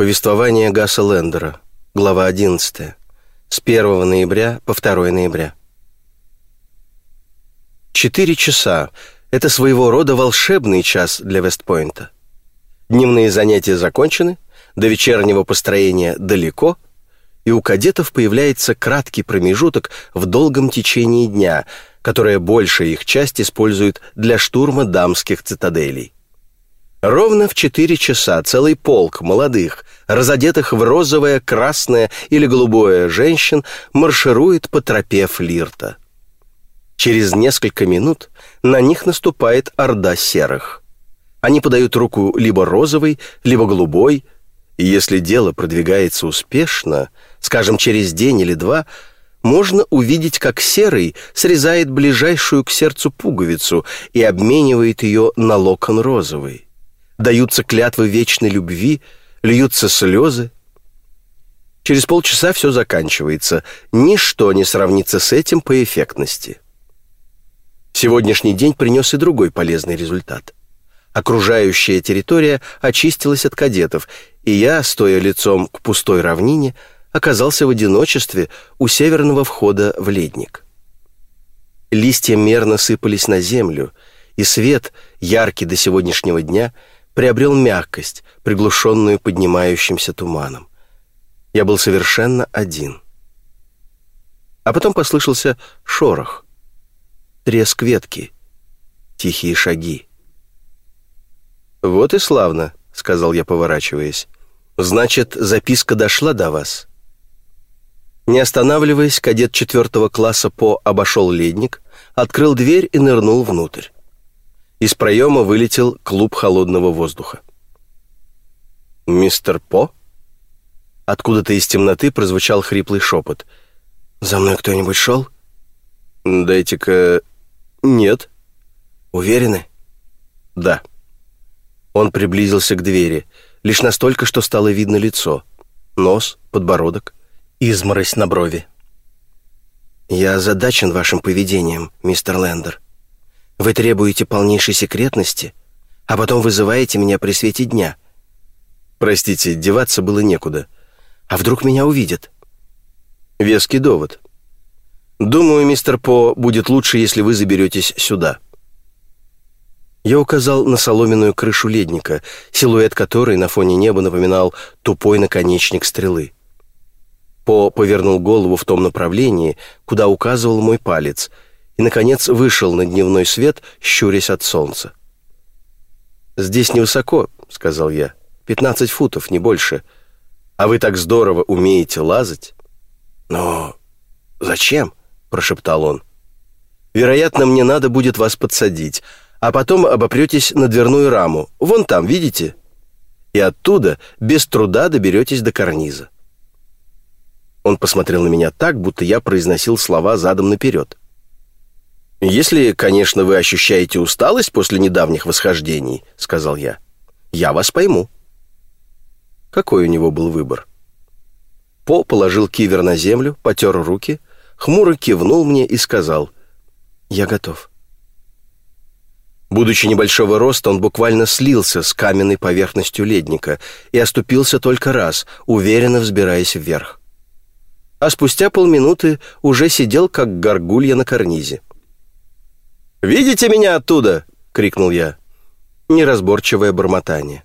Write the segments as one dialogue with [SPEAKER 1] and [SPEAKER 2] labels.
[SPEAKER 1] Повествование Гасса Лендера, глава 11, с 1 ноября по 2 ноября. Четыре часа — это своего рода волшебный час для Вестпойнта. Дневные занятия закончены, до вечернего построения далеко, и у кадетов появляется краткий промежуток в долгом течении дня, которое большая их часть использует для штурма дамских цитаделей. Ровно в четыре часа целый полк молодых, разодетых в розовое, красное или голубое женщин, марширует по тропе флирта. Через несколько минут на них наступает орда серых. Они подают руку либо розовой, либо голубой, и если дело продвигается успешно, скажем, через день или два, можно увидеть, как серый срезает ближайшую к сердцу пуговицу и обменивает ее на локон розовый даются клятвы вечной любви, льются слезы. Через полчаса все заканчивается. Ничто не сравнится с этим по эффектности. Сегодняшний день принес и другой полезный результат. Окружающая территория очистилась от кадетов, и я, стоя лицом к пустой равнине, оказался в одиночестве у северного входа в ледник. Листья мерно сыпались на землю, и свет, яркий до сегодняшнего дня, приобрел мягкость, приглушенную поднимающимся туманом. Я был совершенно один. А потом послышался шорох, треск ветки, тихие шаги. «Вот и славно», — сказал я, поворачиваясь. «Значит, записка дошла до вас?» Не останавливаясь, кадет четвертого класса По обошел ледник, открыл дверь и нырнул внутрь. Из проема вылетел клуб холодного воздуха. «Мистер По?» Откуда-то из темноты прозвучал хриплый шепот. «За мной кто-нибудь шел?» «Дайте-ка...» «Нет». «Уверены?» «Да». Он приблизился к двери, лишь настолько, что стало видно лицо. Нос, подбородок, изморозь на брови. «Я озадачен вашим поведением, мистер Лендер», вы требуете полнейшей секретности, а потом вызываете меня при свете дня. Простите, деваться было некуда. А вдруг меня увидят? Веский довод. Думаю, мистер По, будет лучше, если вы заберетесь сюда. Я указал на соломенную крышу ледника, силуэт которой на фоне неба напоминал тупой наконечник стрелы. По повернул голову в том направлении, куда указывал мой палец — и, наконец, вышел на дневной свет, щурясь от солнца. «Здесь невысоко», — сказал я, — «пятнадцать футов, не больше. А вы так здорово умеете лазать». «Но зачем?» — прошептал он. «Вероятно, мне надо будет вас подсадить, а потом обопретесь на дверную раму, вон там, видите? И оттуда без труда доберетесь до карниза». Он посмотрел на меня так, будто я произносил слова задом наперед. «Если, конечно, вы ощущаете усталость после недавних восхождений», — сказал я, — «я вас пойму». Какой у него был выбор? По положил кивер на землю, потер руки, хмуро кивнул мне и сказал «Я готов». Будучи небольшого роста, он буквально слился с каменной поверхностью ледника и оступился только раз, уверенно взбираясь вверх. А спустя полминуты уже сидел, как горгулья на карнизе. «Видите меня оттуда?» — крикнул я. Неразборчивое бормотание.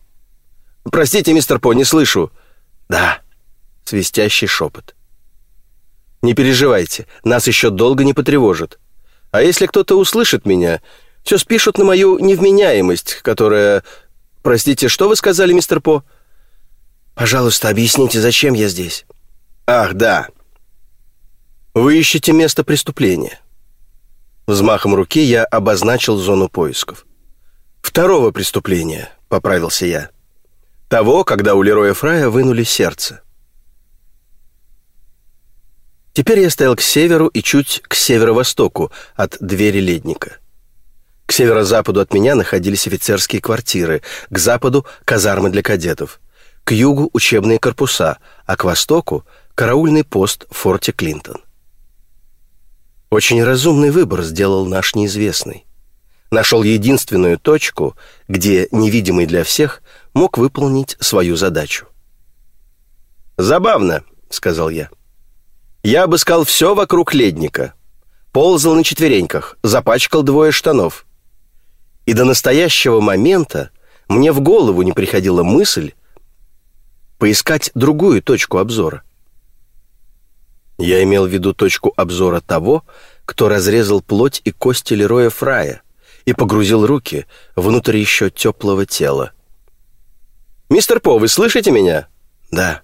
[SPEAKER 1] «Простите, мистер По, не слышу». «Да», — свистящий шепот. «Не переживайте, нас еще долго не потревожат. А если кто-то услышит меня, все спишут на мою невменяемость, которая... Простите, что вы сказали, мистер По?» «Пожалуйста, объясните, зачем я здесь?» «Ах, да. Вы ищете место преступления. Взмахом руки я обозначил зону поисков. «Второго преступления», — поправился я. «Того, когда у Лероя Фрая вынули сердце». Теперь я стоял к северу и чуть к северо-востоку от двери ледника. К северо-западу от меня находились офицерские квартиры, к западу — казармы для кадетов, к югу — учебные корпуса, а к востоку — караульный пост в форте Клинтон. Очень разумный выбор сделал наш неизвестный. Нашел единственную точку, где невидимый для всех мог выполнить свою задачу. «Забавно», — сказал я. «Я обыскал все вокруг ледника. Ползал на четвереньках, запачкал двое штанов. И до настоящего момента мне в голову не приходила мысль поискать другую точку обзора. Я имел в виду точку обзора того, кто разрезал плоть и кости Лероя Фрая и погрузил руки внутрь еще теплого тела. «Мистер По, вы слышите меня?» «Да».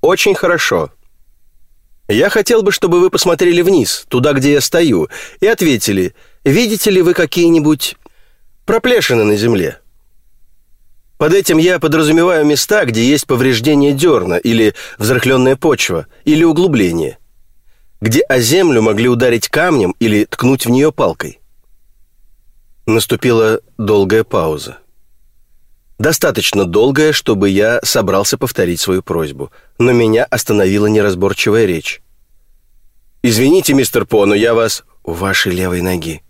[SPEAKER 1] «Очень хорошо. Я хотел бы, чтобы вы посмотрели вниз, туда, где я стою, и ответили, видите ли вы какие-нибудь проплешины на земле?» Под этим я подразумеваю места, где есть повреждение дерна или взрыхленная почва, или углубление, где о землю могли ударить камнем или ткнуть в нее палкой. Наступила долгая пауза. Достаточно долгая, чтобы я собрался повторить свою просьбу, но меня остановила неразборчивая речь. «Извините, мистер По, но я вас...» «У вашей левой ноги».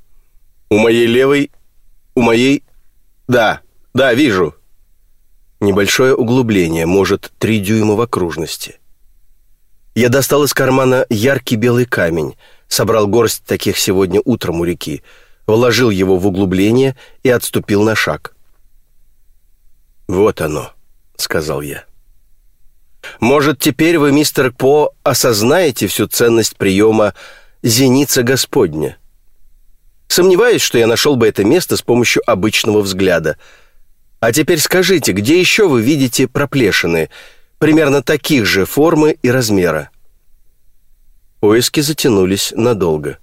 [SPEAKER 1] «У моей левой... У моей... Да, да, вижу». Небольшое углубление, может, три дюйма в окружности. Я достал из кармана яркий белый камень, собрал горсть таких сегодня утром у реки, вложил его в углубление и отступил на шаг. «Вот оно», — сказал я. «Может, теперь вы, мистер По, осознаете всю ценность приема «Зеница Господня»?» Сомневаюсь, что я нашел бы это место с помощью обычного взгляда — а теперь скажите, где еще вы видите проплешины, примерно таких же формы и размера?» Поиски затянулись надолго.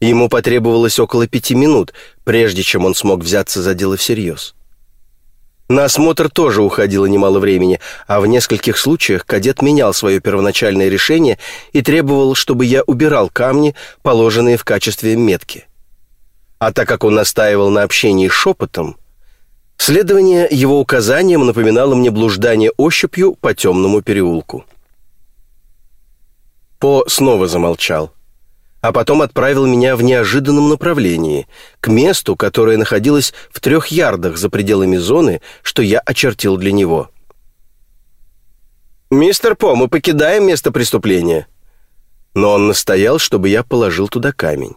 [SPEAKER 1] Ему потребовалось около пяти минут, прежде чем он смог взяться за дело всерьез. На осмотр тоже уходило немало времени, а в нескольких случаях кадет менял свое первоначальное решение и требовал, чтобы я убирал камни, положенные в качестве метки. А так как он настаивал на общении шепотом, Следование его указаниям напоминало мне блуждание ощупью по темному переулку. По снова замолчал, а потом отправил меня в неожиданном направлении, к месту, которое находилось в трех ярдах за пределами зоны, что я очертил для него. «Мистер По, мы покидаем место преступления». Но он настоял, чтобы я положил туда камень.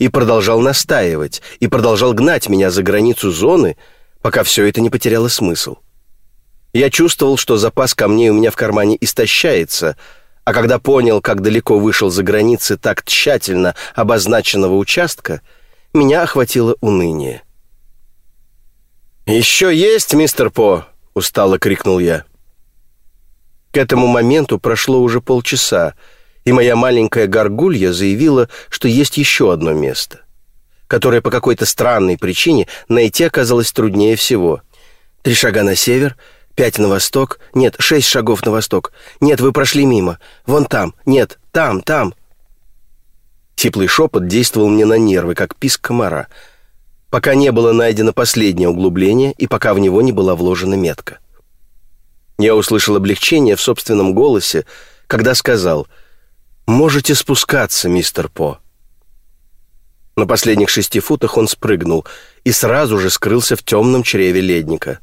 [SPEAKER 1] И продолжал настаивать, и продолжал гнать меня за границу зоны, пока все это не потеряло смысл. Я чувствовал, что запас камней у меня в кармане истощается, а когда понял, как далеко вышел за границы так тщательно обозначенного участка, меня охватило уныние. «Еще есть, мистер По!» — устало крикнул я. К этому моменту прошло уже полчаса, и моя маленькая горгулья заявила, что есть еще одно место которое по какой-то странной причине найти оказалось труднее всего. Три шага на север, пять на восток, нет, шесть шагов на восток. Нет, вы прошли мимо. Вон там, нет, там, там. Теплый шепот действовал мне на нервы, как писк комара, пока не было найдено последнее углубление и пока в него не была вложена метка. Я услышал облегчение в собственном голосе, когда сказал «Можете спускаться, мистер По». На последних шести футах он спрыгнул и сразу же скрылся в темном чреве ледника.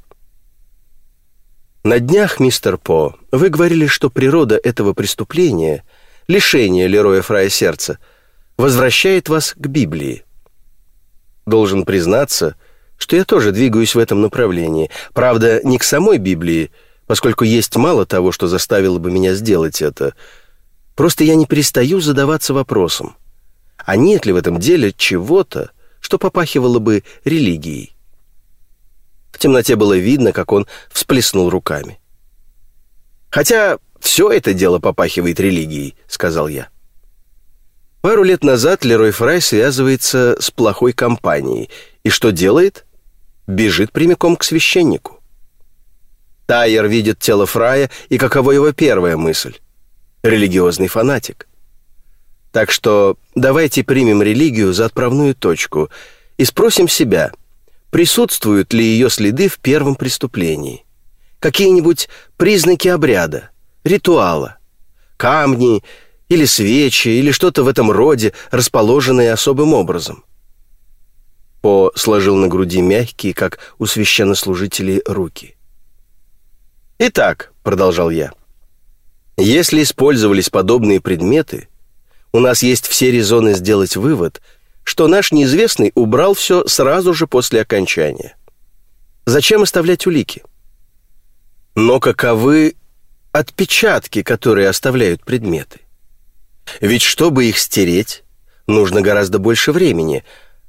[SPEAKER 1] «На днях, мистер По, вы говорили, что природа этого преступления, лишение Лероя Фрая сердца, возвращает вас к Библии. Должен признаться, что я тоже двигаюсь в этом направлении. Правда, не к самой Библии, поскольку есть мало того, что заставило бы меня сделать это. Просто я не перестаю задаваться вопросом — а нет ли в этом деле чего-то, что попахивало бы религией. В темноте было видно, как он всплеснул руками. «Хотя все это дело попахивает религией», — сказал я. Пару лет назад Лерой Фрай связывается с плохой компанией. И что делает? Бежит прямиком к священнику. Тайер видит тело Фрая, и каково его первая мысль? Религиозный фанатик. Так что давайте примем религию за отправную точку и спросим себя, присутствуют ли ее следы в первом преступлении. Какие-нибудь признаки обряда, ритуала, камни или свечи или что-то в этом роде, расположенные особым образом. По сложил на груди мягкие, как у священнослужителей, руки. «Итак», — продолжал я, — Если использовались подобные предметы, у нас есть все резоны сделать вывод, что наш неизвестный убрал все сразу же после окончания. Зачем оставлять улики? Но каковы отпечатки, которые оставляют предметы? Ведь чтобы их стереть, нужно гораздо больше времени,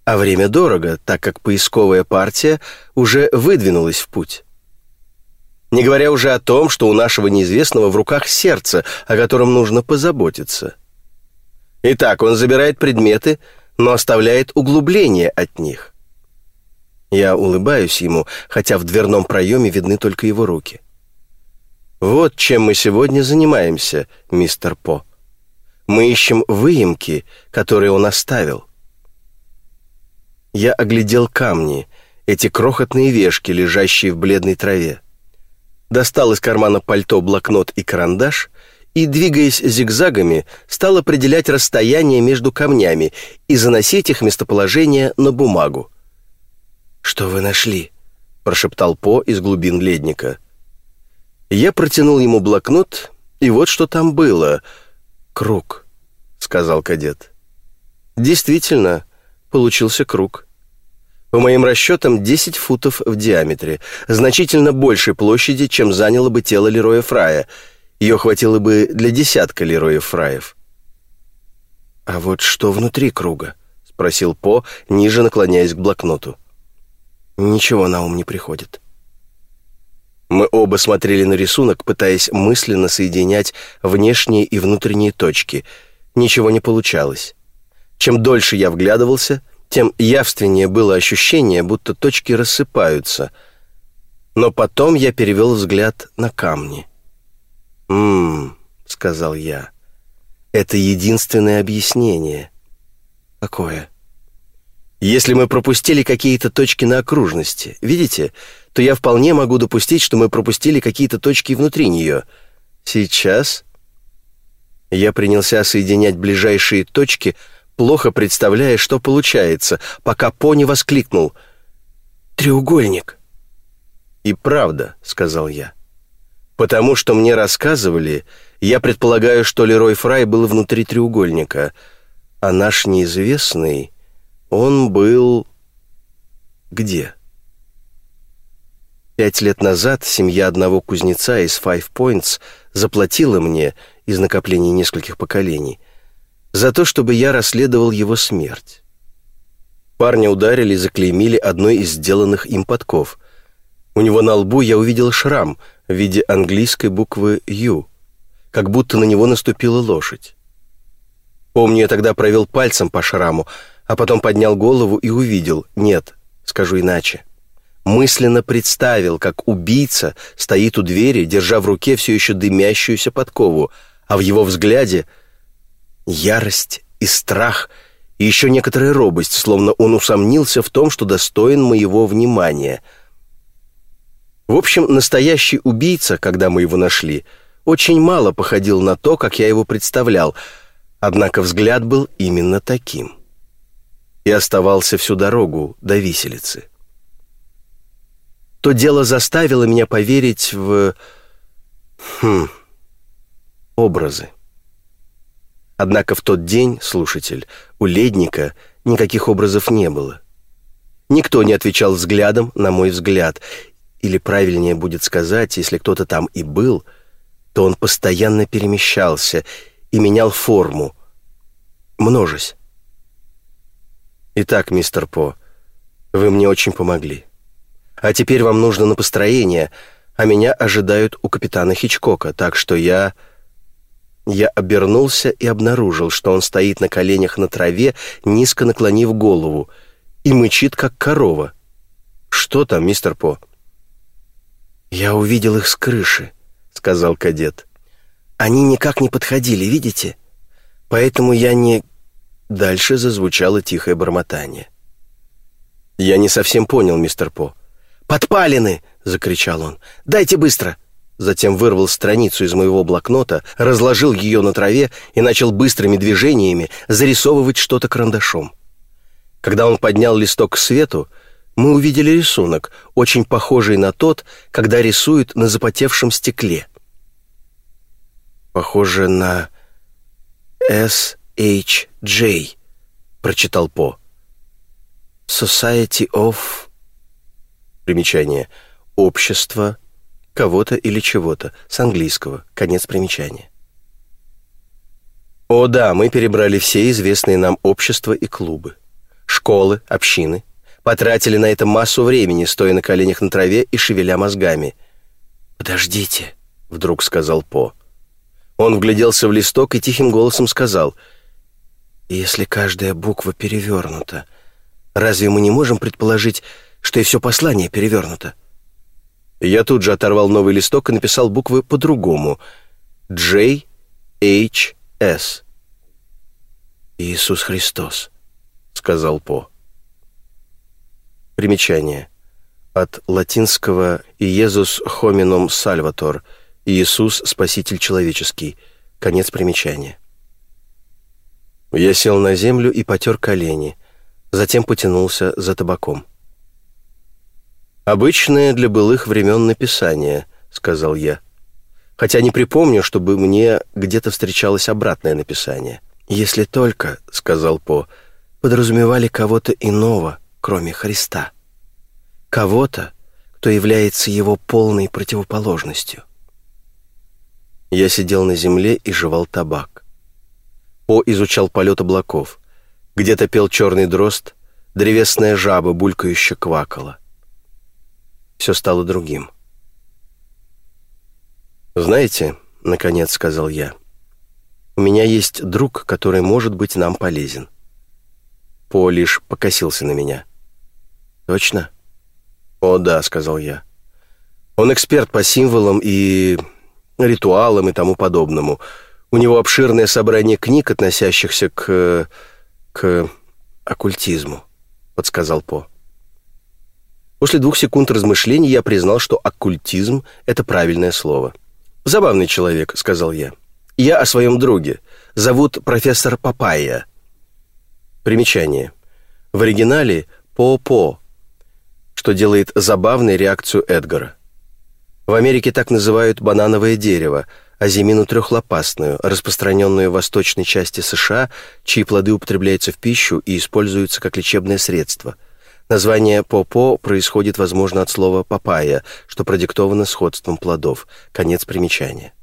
[SPEAKER 1] а время дорого, так как поисковая партия уже выдвинулась в путь. Не говоря уже о том, что у нашего неизвестного в руках сердце, о котором нужно позаботиться. Итак, он забирает предметы, но оставляет углубление от них. Я улыбаюсь ему, хотя в дверном проеме видны только его руки. Вот чем мы сегодня занимаемся, мистер По. Мы ищем выемки, которые он оставил. Я оглядел камни, эти крохотные вешки, лежащие в бледной траве. Достал из кармана пальто блокнот и карандаш и, двигаясь зигзагами, стал определять расстояние между камнями и заносить их местоположение на бумагу. «Что вы нашли?» — прошептал По из глубин ледника. Я протянул ему блокнот, и вот что там было — «Круг», — сказал кадет. «Действительно, получился круг. По моим расчетам, 10 футов в диаметре, значительно большей площади, чем заняло бы тело Лероя Фрая. Ее хватило бы для десятка Лероев Фраев». «А вот что внутри круга?» — спросил По, ниже наклоняясь к блокноту. «Ничего на ум не приходит». Мы оба смотрели на рисунок, пытаясь мысленно соединять внешние и внутренние точки. Ничего не получалось. Чем дольше я вглядывался, тем явственнее было ощущение, будто точки рассыпаются. Но потом я перевел взгляд на камни. «М-м», сказал я, — «это единственное объяснение». «Какое?» Если мы пропустили какие-то точки на окружности, видите, то я вполне могу допустить, что мы пропустили какие-то точки внутри нее. Сейчас я принялся соединять ближайшие точки, плохо представляя, что получается, пока Пони воскликнул «Треугольник!» «И правда», — сказал я. «Потому что мне рассказывали, я предполагаю, что Лерой Фрай был внутри треугольника, а наш неизвестный...» Он был... где? Пять лет назад семья одного кузнеца из Five Points заплатила мне, из накоплений нескольких поколений, за то, чтобы я расследовал его смерть. Парня ударили и заклеймили одной из сделанных им подков. У него на лбу я увидел шрам в виде английской буквы «Ю», как будто на него наступила лошадь. Помню, я тогда провел пальцем по шраму, а потом поднял голову и увидел, нет, скажу иначе. Мысленно представил, как убийца стоит у двери, держа в руке все еще дымящуюся подкову, а в его взгляде ярость и страх, и еще некоторая робость, словно он усомнился в том, что достоин моего внимания. В общем, настоящий убийца, когда мы его нашли, очень мало походил на то, как я его представлял, однако взгляд был именно таким и оставался всю дорогу до виселицы. То дело заставило меня поверить в... Хм... образы. Однако в тот день, слушатель, у ледника никаких образов не было. Никто не отвечал взглядом на мой взгляд, или правильнее будет сказать, если кто-то там и был, то он постоянно перемещался и менял форму, множась. Итак, мистер По, вы мне очень помогли. А теперь вам нужно на построение, а меня ожидают у капитана Хичкока, так что я... Я обернулся и обнаружил, что он стоит на коленях на траве, низко наклонив голову, и мычит, как корова. «Что там, мистер По?» «Я увидел их с крыши», — сказал кадет. «Они никак не подходили, видите? Поэтому я не Дальше зазвучало тихое бормотание. «Я не совсем понял, мистер По». «Подпалены!» — закричал он. «Дайте быстро!» Затем вырвал страницу из моего блокнота, разложил ее на траве и начал быстрыми движениями зарисовывать что-то карандашом. Когда он поднял листок к свету, мы увидели рисунок, очень похожий на тот, когда рисуют на запотевшем стекле. похоже на S.H.J», — прочитал По. «Society of...» Примечание. «Общество кого-то или чего-то» с английского. Конец примечания. О да, мы перебрали все известные нам общества и клубы. Школы, общины. Потратили на это массу времени, стоя на коленях на траве и шевеля мозгами. «Подождите», — вдруг сказал По. Он вгляделся в листок и тихим голосом сказал, «Если каждая буква перевернута, разве мы не можем предположить, что и все послание перевернуто?» Я тут же оторвал новый листок и написал буквы по-другому. «J, H, с. «Иисус Христос», — сказал По. Примечание. От латинского «Иезус хомином сальватор» — «Иисус, Спаситель человеческий». Конец примечания. Я сел на землю и потер колени, затем потянулся за табаком. «Обычное для былых времен написание», — сказал я хотя не припомню, чтобы мне где-то встречалось обратное написание. «Если только», — сказал По, — «подразумевали кого-то иного, кроме Христа. Кого-то, кто является его полной противоположностью». Я сидел на земле и жевал табак. По изучал полет облаков. Где-то пел черный дрозд, древесная жаба булькающе квакала. Все стало другим. «Знаете, — наконец сказал я, — у меня есть друг, который может быть нам полезен». По лишь покосился на меня. «Точно?» «О, да», — сказал я. «Он эксперт по символам и ритуалам и тому подобному. У него обширное собрание книг, относящихся к... к оккультизму», — подсказал По. После двух секунд размышлений я признал, что оккультизм — это правильное слово — «Забавный человек», — сказал я. «Я о своем друге. Зовут профессор Папайя». Примечание. В оригинале «по-по», что делает забавной реакцию Эдгара. В Америке так называют банановое дерево, а зимину трехлопастную, распространенную в восточной части США, чьи плоды употребляются в пищу и используются как лечебное средство — Название «попо» происходит, возможно, от слова «папайя», что продиктовано сходством плодов. Конец примечания.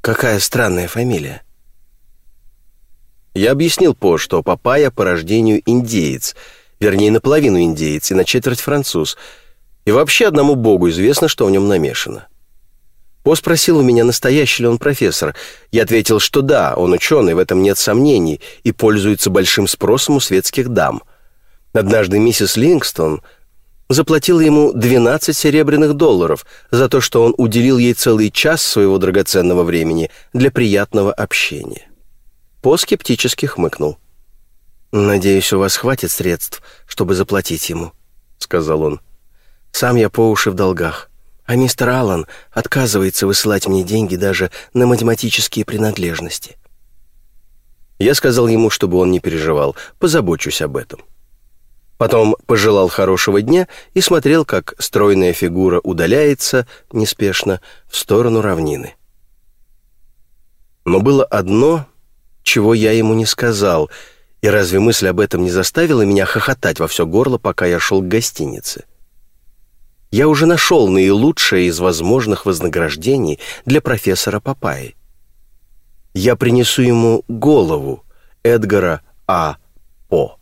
[SPEAKER 1] Какая странная фамилия. Я объяснил По, что папайя по рождению индеец, вернее, наполовину индеец и на четверть француз, и вообще одному богу известно, что в нем намешано. По спросил у меня, настоящий ли он профессор. Я ответил, что да, он ученый, в этом нет сомнений, и пользуется большим спросом у светских дам. Однажды миссис Лингстон заплатила ему 12 серебряных долларов за то, что он уделил ей целый час своего драгоценного времени для приятного общения. По скептически хмыкнул. «Надеюсь, у вас хватит средств, чтобы заплатить ему», — сказал он. «Сам я по уши в долгах». А мистер Аллан отказывается высылать мне деньги даже на математические принадлежности. Я сказал ему, чтобы он не переживал, позабочусь об этом. Потом пожелал хорошего дня и смотрел, как стройная фигура удаляется неспешно в сторону равнины. Но было одно, чего я ему не сказал, и разве мысль об этом не заставила меня хохотать во все горло, пока я шел к гостинице? — я уже нашел наилучшее из возможных вознаграждений для профессора Папайи. Я принесу ему голову Эдгара А. По.